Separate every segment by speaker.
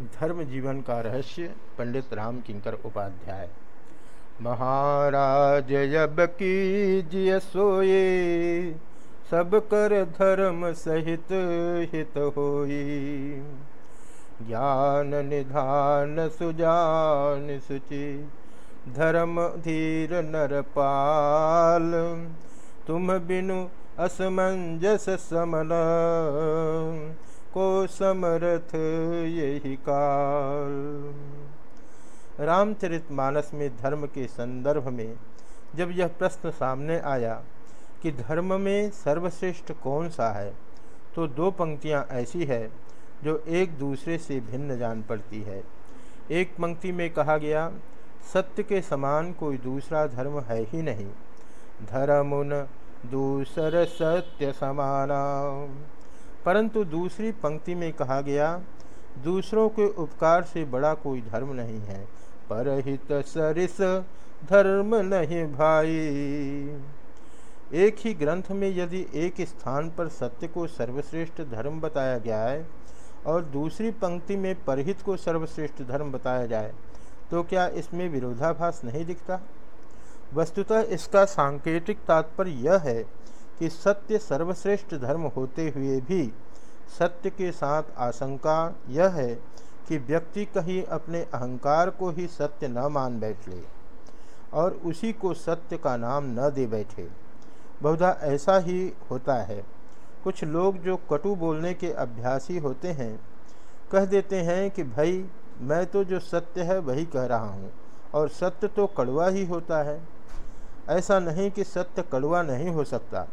Speaker 1: धर्म जीवन का रहस्य पंडित राम किंकर उपाध्याय। महाराज, जब कीजिए सोए, सब कर धर्म सहित हित होई। ज्ञान निधान सुजान सुचि, धर्म धीर नरपाल तुम बिनु असमंजस समन को समर्थ यही काल। रामचरित मानस में धर्म के संदर्भ में जब यह प्रश्न सामने आया कि धर्म में सर्वश्रेष्ठ कौन सा है तो दो पंक्तियाँ ऐसी है जो एक दूसरे से भिन्न जान पड़ती है। एक पंक्ति में कहा गया, सत्य के समान कोई दूसरा धर्म है ही नहीं। धर्मुन दूसर सत्य समाना। परंतु दूसरी पंक्ति में कहा गया, दूसरों के उपकार से बड़ा कोई धर्म नहीं है। परहित सरिस धर्म नहीं भाई। एक ही ग्रंथ में यदि एक स्थान पर सत्य को सर्वश्रेष्ठ धर्म बताया गया है और दूसरी पंक्ति में परहित को सर्वश्रेष्ठ धर्म बताया जाए तो क्या इसमें विरोधाभास नहीं दिखता? वस्तुतः इसका सांकेतिक तात्पर्य यह है कि सत्य सर्वश्रेष्ठ धर्म होते हुए भी सत्य के साथ आशंका यह है कि व्यक्ति कहीं अपने अहंकार को ही सत्य न मान बैठ ले और उसी को सत्य का नाम न दे बैठे। बहुधा ऐसा ही होता है। कुछ लोग जो कटु बोलने के अभ्यासी होते हैं, कह देते हैं कि, भाई, मैं तो जो सत्य है वही कह रहा हूँ, और सत्य तो कड़वा ही होता है। ऐसा नहीं कि सत्य कड़वा नहीं हो सकता।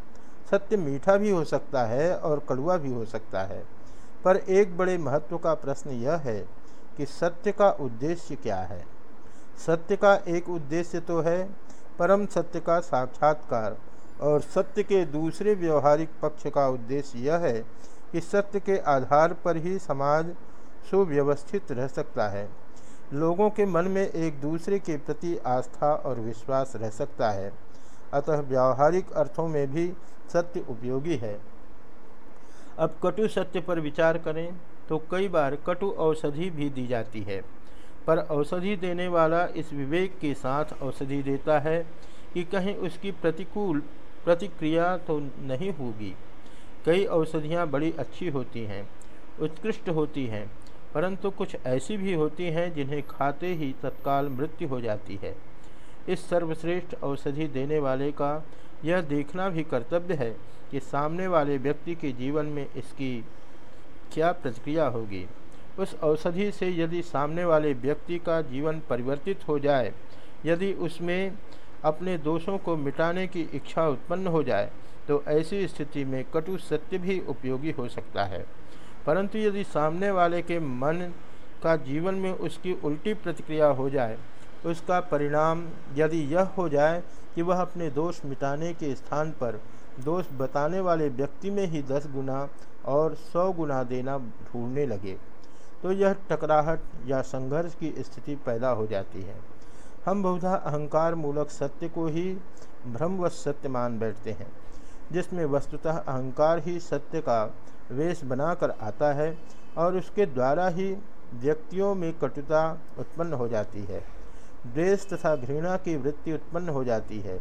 Speaker 1: सत्य मीठा भी हो सकता है और कड़वा भी हो सकता है। पर एक बड़े महत्व का प्रश्न यह है कि सत्य का उद्देश्य क्या है? सत्य का एक उद्देश्य तो है, परम सत्य का साक्षात्कार, और सत्य के दूसरे व्यवहारिक पक्ष का उद्देश्य यह है कि सत्य के आधार पर ही समाज सुव्यवस्थित रह सकता है। लोगों के मन में एक दूसरे के प्रति आस्था और विश्वास रह सकता है। अतः व्यावहारिक अर्थों में भी सत्य उपयोगी है। अब कटु सत्य पर विचार करें तो कई बार कटु औषधि भी दी जाती है, पर औषधि देने वाला इस विवेक के साथ औषधि देता है कि कहीं उसकी प्रतिकूल प्रतिक्रिया तो नहीं होगी। कई औषधियाँ बड़ी अच्छी होती हैं, उत्कृष्ट होती हैं, परंतु कुछ ऐसी भी होती हैं जिन्हें खाते ही तत्काल मृत्यु हो जाती है। इस सर्वश्रेष्ठ औषधि देने वाले का यह देखना भी कर्तव्य है कि सामने वाले व्यक्ति के जीवन में इसकी क्या प्रतिक्रिया होगी। उस औषधि से यदि सामने वाले व्यक्ति का जीवन परिवर्तित हो जाए, यदि उसमें अपने दोषों को मिटाने की इच्छा उत्पन्न हो जाए तो ऐसी स्थिति में कटु सत्य भी उपयोगी हो सकता है। परंतु यदि सामने वाले के मन का जीवन में उसकी उल्टी प्रतिक्रिया हो जाए उसका परिणाम यदि यह हो जाए कि वह अपने दोष मिटाने के स्थान पर दोष बताने वाले व्यक्ति में ही दस गुना और सौ गुना देना ढूँढने लगे तो यह टकराहट या संघर्ष की स्थिति पैदा हो जाती है। हम बहुधा अहंकार मूलक सत्य को ही भ्रमवश सत्य मान बैठते हैं, जिसमें वस्तुतः अहंकार ही सत्य का वेश बनाकर आता है और उसके द्वारा ही व्यक्तियों में कटुता उत्पन्न हो जाती है। द्वेष तथा घृणा की वृत्ति उत्पन्न हो जाती है।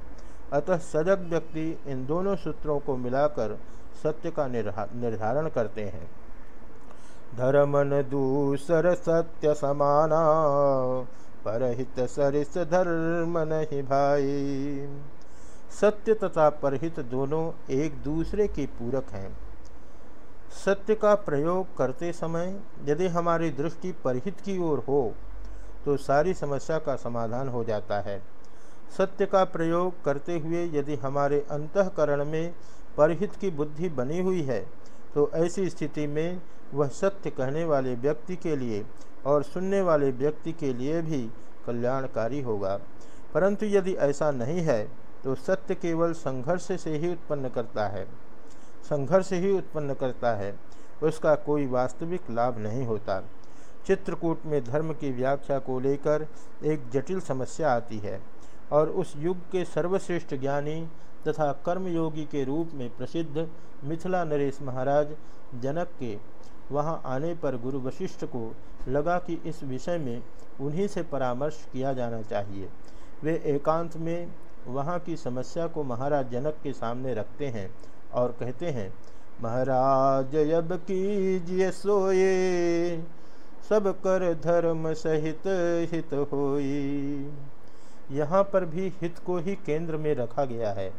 Speaker 1: अतः सजग व्यक्ति इन दोनों सूत्रों को मिलाकर सत्य का निर्धारण करते हैं। धर्मन दूसर सत्य समाना, परहित सरिस धर्म नहीं भाई। सत्य तथा परहित दोनों एक दूसरे के पूरक हैं। सत्य का प्रयोग करते समय यदि हमारी दृष्टि परहित की ओर हो तो सारी समस्या का समाधान हो जाता है। सत्य का प्रयोग करते हुए यदि हमारे अंतकरण में परहित की बुद्धि बनी हुई है तो ऐसी स्थिति में वह सत्य कहने वाले व्यक्ति के लिए और सुनने वाले व्यक्ति के लिए भी कल्याणकारी होगा। परंतु यदि ऐसा नहीं है तो सत्य केवल संघर्ष से ही उत्पन्न करता है। संघर्ष ही उत्पन्न करता है, उसका कोई वास्तविक लाभ नहीं होता। चित्रकूट में धर्म की व्याख्या को लेकर एक जटिल समस्या आती है और उस युग के सर्वश्रेष्ठ ज्ञानी तथा कर्मयोगी के रूप में प्रसिद्ध मिथिला नरेश महाराज जनक के वहाँ आने पर गुरु वशिष्ठ को लगा कि इस विषय में उन्हीं से परामर्श किया जाना चाहिए। वे एकांत में वहाँ की समस्या को महाराज जनक के सामने रखते हैं और कहते हैं, महाराज, अब कीजिए सोए। सब कर धर्म सहित हित होई। यहाँ पर भी हित को ही केंद्र में रखा गया है।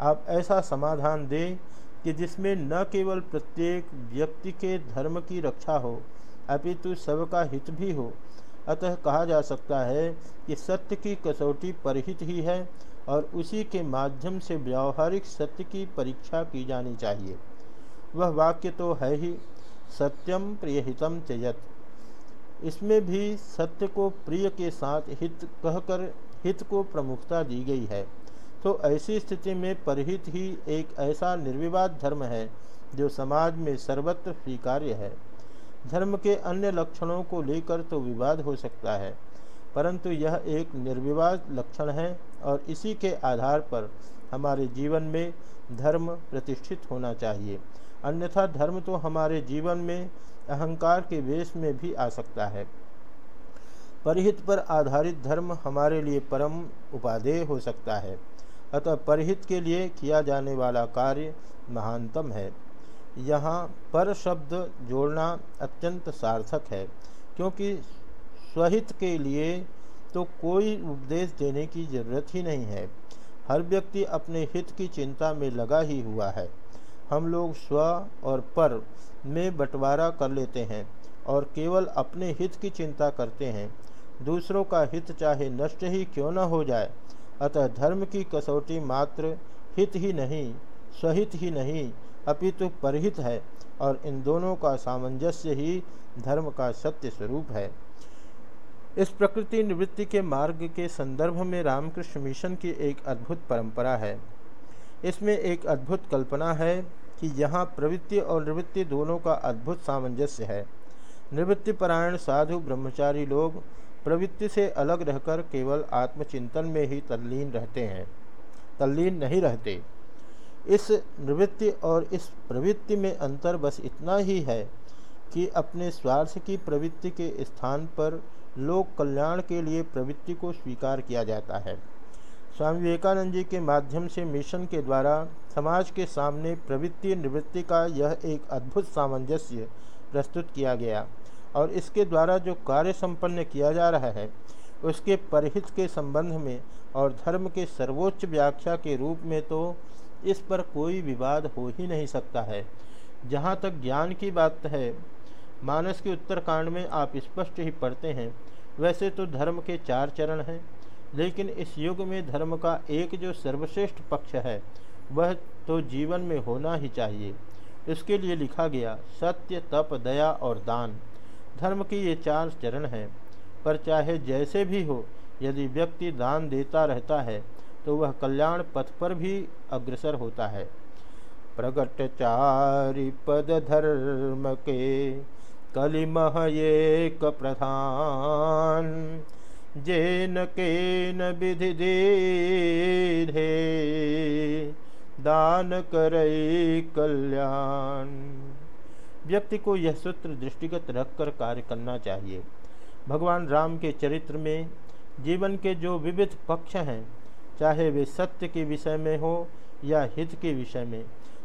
Speaker 1: आप ऐसा समाधान दें कि जिसमें न केवल प्रत्येक व्यक्ति के धर्म की रक्षा हो, अपितु सबका हित भी हो। अतः कहा जा सकता है कि सत्य की कसौटी परहित ही है और उसी के माध्यम से व्यावहारिक सत्य की परीक्षा की जानी चाहिए। वह वाक्य तो है ही, सत्यम प्रियहितम त्यजत इसमें भी सत्य को प्रिय के साथ हित कहकर हित को प्रमुखता दी गई है। तो ऐसी स्थिति में परहित ही एक ऐसा निर्विवाद धर्म है, जो समाज में सर्वत्र स्वीकार्य है। धर्म के अन्य लक्षणों को लेकर तो विवाद हो सकता है, परंतु यह एक निर्विवाद लक्षण है और इसी के आधार पर हमारे जीवन में धर्म प्रतिष्ठित होना चाहिए। अन्यथा धर्म तो हमारे जीवन में अहंकार के वेश में भी आ सकता है। परहित पर आधारित धर्म हमारे लिए परम उपादेय हो सकता है। अतः परहित के लिए किया जाने वाला कार्य महानतम है। यहाँ पर शब्द जोड़ना अत्यंत सार्थक है, क्योंकि स्वहित के लिए तो कोई उपदेश देने की ज़रूरत ही नहीं है। हर व्यक्ति अपने हित की चिंता में लगा ही हुआ है। हम लोग स्व और पर में बंटवारा कर लेते हैं और केवल अपने हित की चिंता करते हैं। दूसरों का हित चाहे नष्ट ही क्यों न हो जाए, अतः धर्म की कसौटी मात्र हित ही नहीं स्वहित ही नहीं, अपितु परहित है और इन दोनों का सामंजस्य ही धर्म का सत्य स्वरूप है। इस प्रकृति निवृत्ति के मार्ग के संदर्भ में रामकृष्ण मिशन की एक अद्भुत परंपरा है। इसमें एक अद्भुत कल्पना है कि यहाँ प्रवृत्ति और निवृत्ति दोनों का अद्भुत सामंजस्य है। निवृत्ति परायण साधु ब्रह्मचारी लोग प्रवृत्ति से अलग रहकर केवल आत्मचिंतन में ही तल्लीन रहते हैं, तल्लीन नहीं रहते। इस निवृत्ति और इस प्रवृत्ति में अंतर बस इतना ही है कि अपने स्वार्थ की प्रवृत्ति के स्थान पर लोक कल्याण के लिए प्रवृत्ति को स्वीकार किया जाता है। स्वामी विवेकानंद जी के माध्यम से मिशन के द्वारा समाज के सामने प्रवृत्ति निवृत्ति का यह एक अद्भुत सामंजस्य प्रस्तुत किया गया और इसके द्वारा जो कार्य संपन्न किया जा रहा है, उसके परहित के संबंध में और धर्म के सर्वोच्च व्याख्या के रूप में तो इस पर कोई विवाद हो ही नहीं सकता है। जहाँ तक ज्ञान की बात है, मानस के उत्तरकांड में आप स्पष्ट ही पढ़ते हैं, वैसे तो धर्म के चार चरण हैं। लेकिन इस युग में धर्म का एक जो सर्वश्रेष्ठ पक्ष है, वह तो जीवन में होना ही चाहिए। इसके लिए लिखा गया, सत्य, तप, दया और दान। धर्म के ये चार चरण हैं। पर चाहे जैसे भी हो, यदि व्यक्ति दान देता रहता है तो वह कल्याण पथ पर भी अग्रसर होता है। प्रगट चारि पद धर्म के कलिमह एक प्रधान। जेन के न विधि दे दान करई कल्याण। व्यक्ति को यह सूत्र दृष्टिगत रखकर कार्य करना चाहिए। भगवान राम के चरित्र में जीवन के जो विविध पक्ष हैं, चाहे वे सत्य के विषय में हो या हित के विषय में,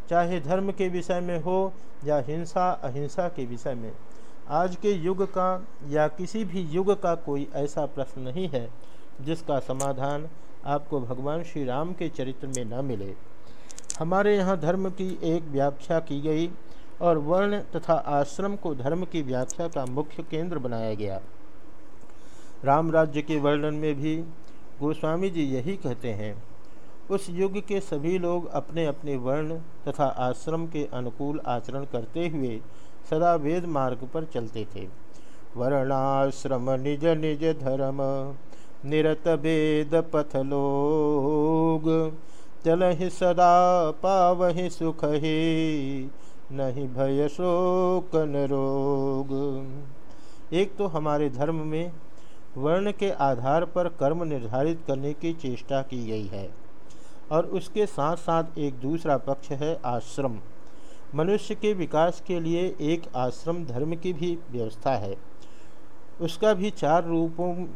Speaker 1: चाहे धर्म के विषय में हो या हिंसा, अहिंसा के विषय में आज के युग का या किसी भी युग का कोई ऐसा प्रश्न नहीं है, जिसका समाधान आपको भगवान श्री राम के चरित्र में न मिले। हमारे यहाँ धर्म की एक व्याख्या की गई और वर्ण तथा आश्रम को धर्म की व्याख्या का मुख्य केंद्र बनाया गया। राम राज्य के वर्णन में भी गोस्वामी जी यही कहते हैं, उस युग के सभी लोग अपने अपने वर्ण तथा आश्रम के अनुकूल आचरण करते हुए सदा वेद मार्ग पर चलते थे। वर्णाश्रम, निज निज धर्म, निरत वेद पथ लोग। चल ही सदा पावहि सुख ही नहीं भय शोक न रोग। एक तो हमारे धर्म में वर्ण के आधार पर कर्म निर्धारित करने की चेष्टा की गई है, और उसके साथ साथ एक दूसरा पक्ष है आश्रम। मनुष्य के विकास के लिए एक आश्रम धर्म की भी व्यवस्था है। उसका भी चार रूपों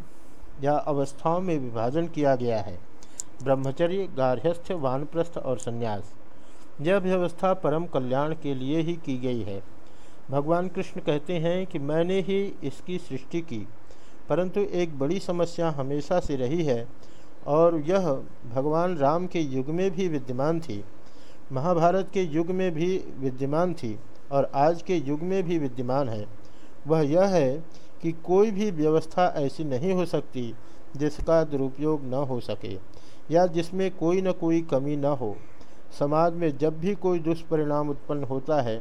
Speaker 1: या अवस्थाओं में विभाजन किया गया है। ब्रह्मचर्य गार्हस्थ्य वानप्रस्थ और संन्यास। यह व्यवस्था परम कल्याण के लिए ही की गई है। भगवान कृष्ण कहते हैं कि मैंने ही इसकी सृष्टि की, परंतु एक बड़ी समस्या हमेशा से रही है और यह भगवान राम के युग में भी विद्यमान थी। महाभारत के युग में भी विद्यमान थी और आज के युग में भी विद्यमान है। वह यह है कि कोई भी व्यवस्था ऐसी नहीं हो सकती जिसका दुरुपयोग न हो सके या जिसमें कोई न कोई कमी न हो। समाज में जब भी कोई दुष्परिणाम उत्पन्न होता है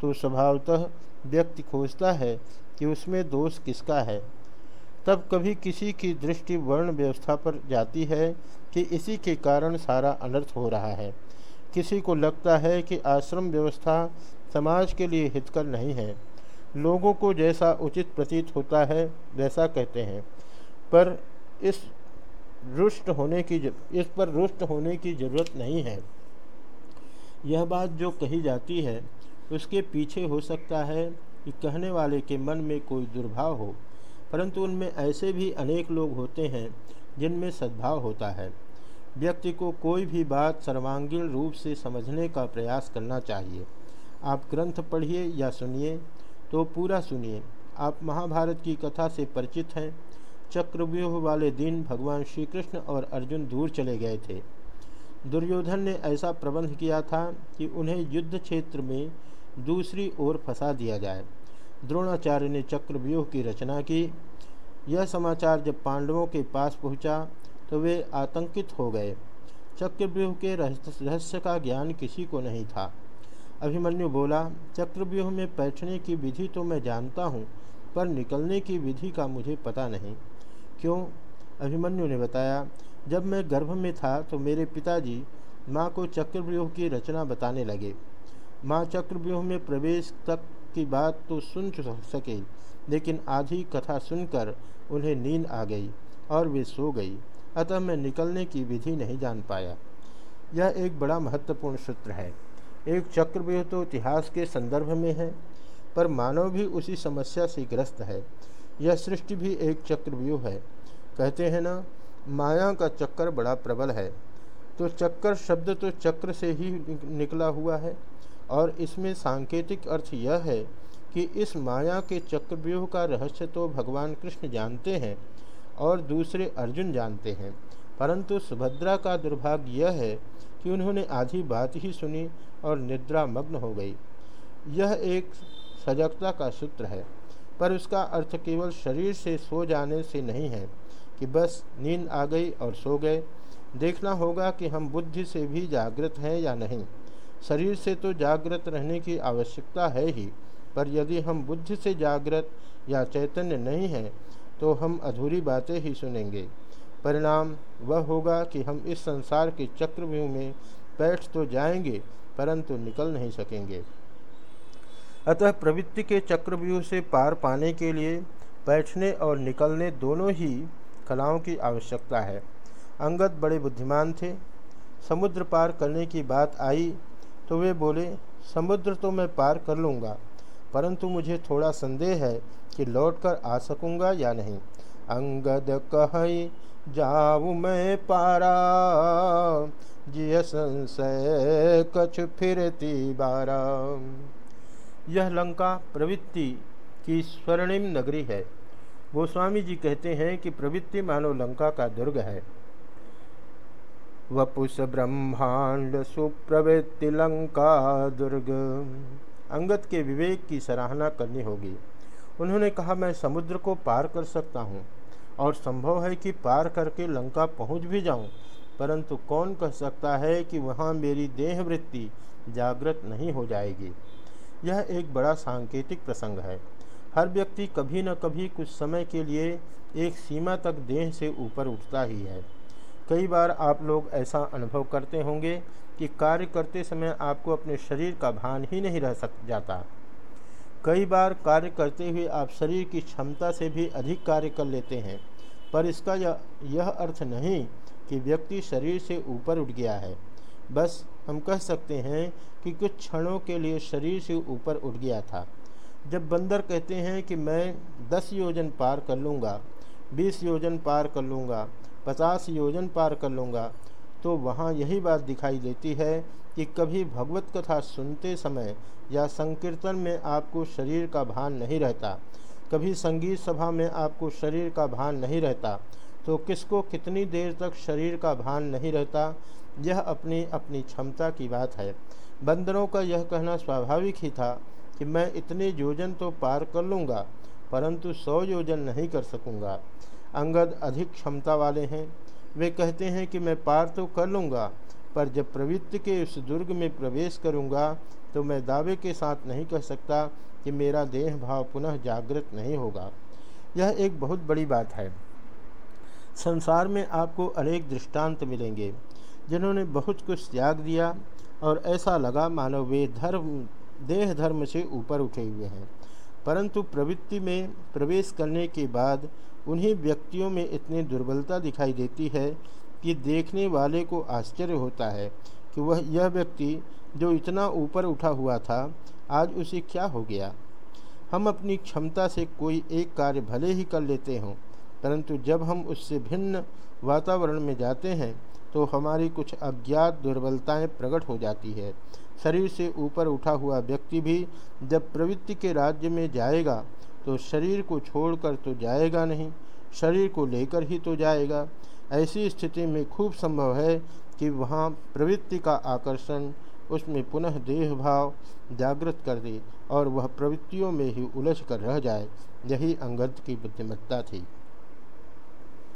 Speaker 1: तो स्वभावतः व्यक्ति खोजता है कि उसमें दोष किसका है। तब कभी किसी की दृष्टि वर्ण व्यवस्था पर जाती है कि इसी के कारण सारा अनर्थ हो रहा है। किसी को लगता है कि आश्रम व्यवस्था समाज के लिए हितकर नहीं है। लोगों को जैसा उचित प्रतीत होता है, वैसा कहते हैं। पर इस रुष्ट होने की इस पर रुष्ट होने की ज़रूरत नहीं है। यह बात जो कही जाती है, उसके पीछे हो सकता है कि कहने वाले के मन में कोई दुर्भाव हो, परंतु उनमें ऐसे भी अनेक लोग होते हैं जिनमें सद्भाव होता है। व्यक्ति को कोई भी बात सर्वांगीण रूप से समझने का प्रयास करना चाहिए। आप ग्रंथ पढ़िए या सुनिए तो पूरा सुनिए। आप महाभारत की कथा से परिचित हैं। चक्रव्यूह वाले दिन भगवान श्री कृष्ण और अर्जुन दूर चले गए थे। दुर्योधन ने ऐसा प्रबंध किया था कि उन्हें युद्ध क्षेत्र में दूसरी ओर फंसा दिया जाए। द्रोणाचार्य ने चक्रव्यूह की रचना की। यह समाचार जब पांडवों के पास पहुँचा तो वे आतंकित हो गए। चक्रव्यूह के रहस्य का ज्ञान किसी को नहीं था। अभिमन्यु बोला, चक्रव्यूह में बैठने की विधि तो मैं जानता हूँ, पर निकलने की विधि का मुझे पता नहीं। क्यों? अभिमन्यु ने बताया, जब मैं गर्भ में था तो मेरे पिताजी माँ को चक्रव्यूह की रचना बताने लगे। माँ चक्रव्यूह में प्रवेश तक की बात तो सुन सके, लेकिन आधी कथा सुनकर उन्हें नींद आ गई और वे सो गई। अतः मैं निकलने की विधि नहीं जान पाया। यह एक बड़ा महत्वपूर्ण सूत्र है। एक चक्रव्यूह तो इतिहास के संदर्भ में है, पर मानव भी उसी समस्या से ग्रस्त है। यह सृष्टि भी एक चक्रव्यूह है। कहते हैं ना, माया का चक्कर बड़ा प्रबल है। तो चक्कर शब्द तो चक्र से ही निकला हुआ है, और इसमें सांकेतिक अर्थ यह है कि इस माया के चक्रव्यूह का रहस्य तो भगवान कृष्ण जानते हैं और दूसरे अर्जुन जानते हैं। परंतु सुभद्रा का दुर्भाग्य यह है कि उन्होंने आधी बात ही सुनी और निद्रा मग्न हो गई। यह एक सजगता का सूत्र है, पर उसका अर्थ केवल शरीर से सो जाने से नहीं है कि बस नींद आ गई और सो गए। देखना होगा कि हम बुद्धि से भी जागृत हैं या नहीं। शरीर से तो जागृत रहने की आवश्यकता है ही, पर यदि हम बुद्धि से जागृत या चैतन्य नहीं हैं तो हम अधूरी बातें ही सुनेंगे। परिणाम वह होगा कि हम इस संसार के चक्रव्यूह में बैठ तो जाएँगे, परंतु निकल नहीं सकेंगे। अतः प्रवृत्ति के चक्रव्यूह से पार पाने के लिए बैठने और निकलने दोनों ही कलाओं की आवश्यकता है। अंगद बड़े बुद्धिमान थे। समुद्र पार करने की बात आई तो वे बोले, समुद्र तो मैं पार कर लूँगा। परंतु मुझे थोड़ा संदेह है कि लौटकर आ सकूँगा या नहीं। अंगद कह, जाऊ मैं पारा जिय संशय कछ फिरती बारा। यह लंका प्रवृत्ति की स्वर्णिम नगरी है। गोस्वामी जी कहते हैं कि प्रवृत्ति मानव लंका का दुर्ग है। वपुष ब्रह्मांड सुप्रवृत्ति लंका दुर्ग। अंगत के विवेक की सराहना करनी होगी। उन्होंने कहा, मैं समुद्र को पार कर सकता हूँ और संभव है कि पार करके लंका पहुँच भी जाऊँ, परंतु कौन कह सकता है कि वहाँ मेरी देह वृत्ति जागृत नहीं हो जाएगी? यह एक बड़ा सांकेतिक प्रसंग है। हर व्यक्ति कभी न कभी कुछ समय के लिए एक सीमा तक देह से ऊपर उठता ही है। कई बार आप लोग ऐसा अनुभव करते होंगे कि कार्य करते समय आपको अपने शरीर का भान ही नहीं रह सक जाता। कई बार कार्य करते हुए आप शरीर की क्षमता से भी अधिक कार्य कर लेते हैं, पर इसका यह यह अर्थ नहीं कि व्यक्ति शरीर से ऊपर उठ गया है। बस हम कह सकते हैं कि कुछ क्षणों के लिए शरीर से ऊपर उठ गया था। जब बंदर कहते हैं कि मैं दस योजन पार कर लूँगा, बीस योजन पार कर लूँगा, पचास योजन पार कर लूँगा तो वहाँ यही बात दिखाई देती है कि कभी भगवत कथा सुनते समय या संकीर्तन में आपको शरीर का भान नहीं रहता, कभी संगीत सभा में आपको शरीर का भान नहीं रहता तो किसको कितनी देर तक शरीर का भान नहीं रहता, यह अपनी अपनी क्षमता की बात है। बंदरों का यह कहना स्वाभाविक ही था कि मैं इतने योजन तो पार कर लूँगा, परंतु सौ योजन नहीं कर सकूँगा। अंगद अधिक क्षमता वाले हैं वे कहते हैं कि मैं पार तो कर लूँगा, पर जब प्रवृत्ति के उस दुर्ग में प्रवेश करूँगा तो मैं दावे के साथ नहीं कह सकता कि मेरा देह भाव पुनः जागृत नहीं होगा। यह एक बहुत बड़ी बात है। संसार में आपको अनेक दृष्टांत मिलेंगे, जिन्होंने बहुत कुछ त्याग दिया और ऐसा लगा मानव वे धर्म, देह धर्म से ऊपर उठे हुए हैं। परंतु प्रवृत्ति में प्रवेश करने के बाद उन्हीं व्यक्तियों में इतनी दुर्बलता दिखाई देती है कि देखने वाले को आश्चर्य होता है कि वह यह व्यक्ति जो इतना ऊपर उठा हुआ था, आज उसे क्या हो गया? हम अपनी क्षमता से कोई एक कार्य भले ही कर लेते हों, परंतु जब हम उससे भिन्न वातावरण में जाते हैं तो हमारी कुछ अज्ञात दुर्बलताएँ प्रकट हो जाती है। शरीर से ऊपर उठा हुआ व्यक्ति भी जब प्रवृत्ति के राज्य में जाएगा तो शरीर को छोड़कर तो जाएगा नहीं, शरीर को लेकर ही तो जाएगा। ऐसी स्थिति में खूब संभव है कि वहाँ प्रवृत्ति का आकर्षण, उसमें पुनः देह भाव जागृत कर दे और वह प्रवृत्तियों में ही उलझ कर रह जाए, यही अंगद की बुद्धिमत्ता थी।